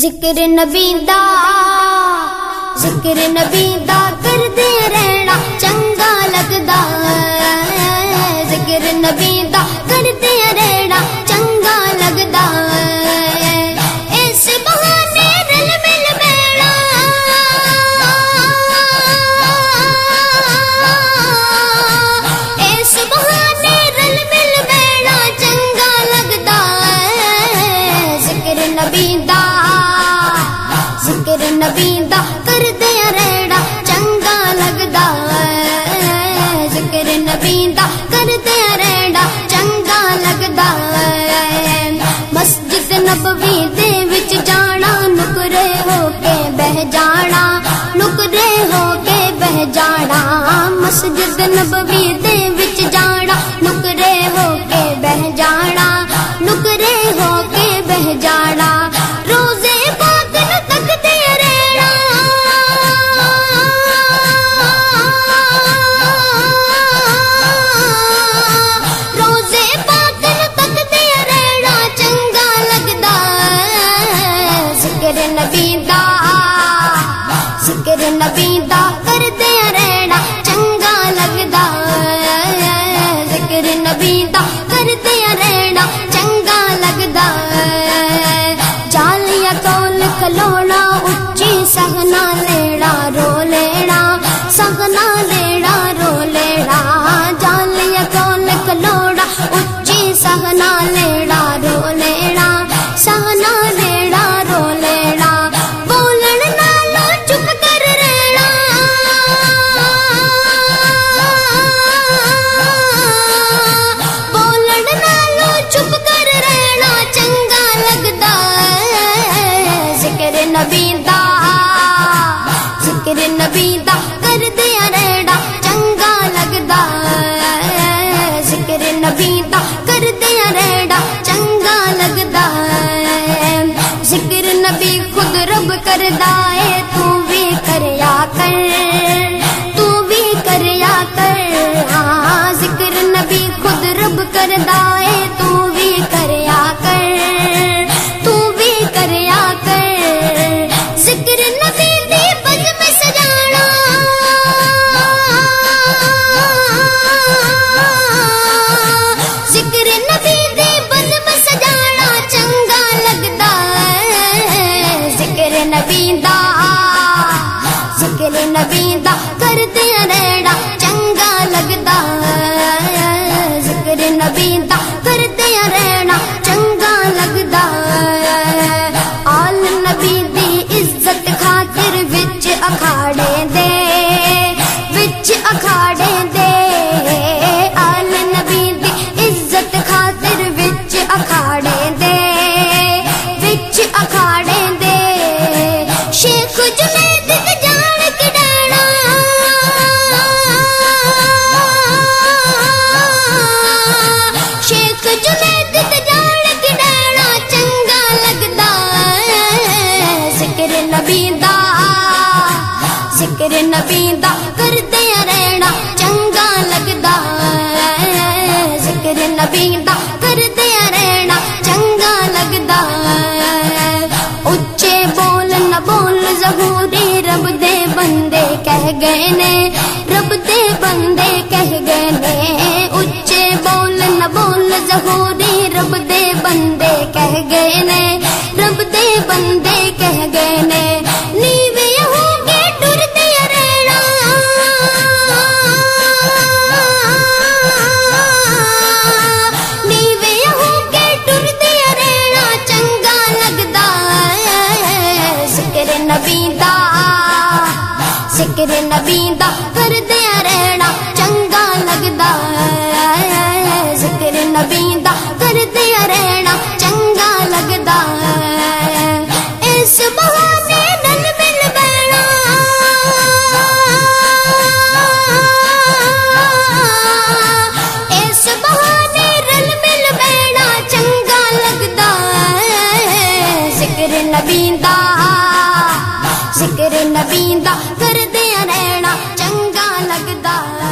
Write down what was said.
ذکر نبی دا، ذکر نبی دا کر دے رہنا چنگا لگدا ذکر نبی دا کر دے رہنا چنگا لگدا اس بہانے رل مل بیڑا۔ اس بہانے رل مل بیڑا چنگا لگدا ذکر نبی دا نبی دا کر دیا ریڑا چنگا لگدا ذکر نبی دا کر دیا ریڑا چنگا لگدا ہے مسجد نبوی دے وچ جانا نکرے ہو کے بہ جانا نکرے ہو کے بہ جانا مسجد نبوی دے نبی دا ذکر نبی دا ذکر دا کر دیا رہنا چنگا لگدا ذکر نبی دا کر دیا رہنا چنگا لگدا ہے ذکر نبی خود رب کردا ہے تو بھی کریا کر تو بھی کریا کر ہاں ذکر نبی خود رب کردا ذکر نبی دا ذکر نبی دا کر رہنا چنگا لگدا ذکر نبی دا کر رہنا چنگا لگدا اچے بول نہ بول ظہوری رب دے بندے کہہ گئے نے رب دے بندے کہہ گئے نے اچے بول نہ بول ظہوری رب دے بندے کہہ گئے نے بندے کہہ گئے نے نیوے ہو رہنا چنگا لگدا ہے۔ ذکر نبی دا۔ ذکر نبی دا کر دیا رہنا چنگا لگدا ہے۔ ذکر نبی دا ذکر نبی دا کر دیا رہنا چنگا لگدا ہے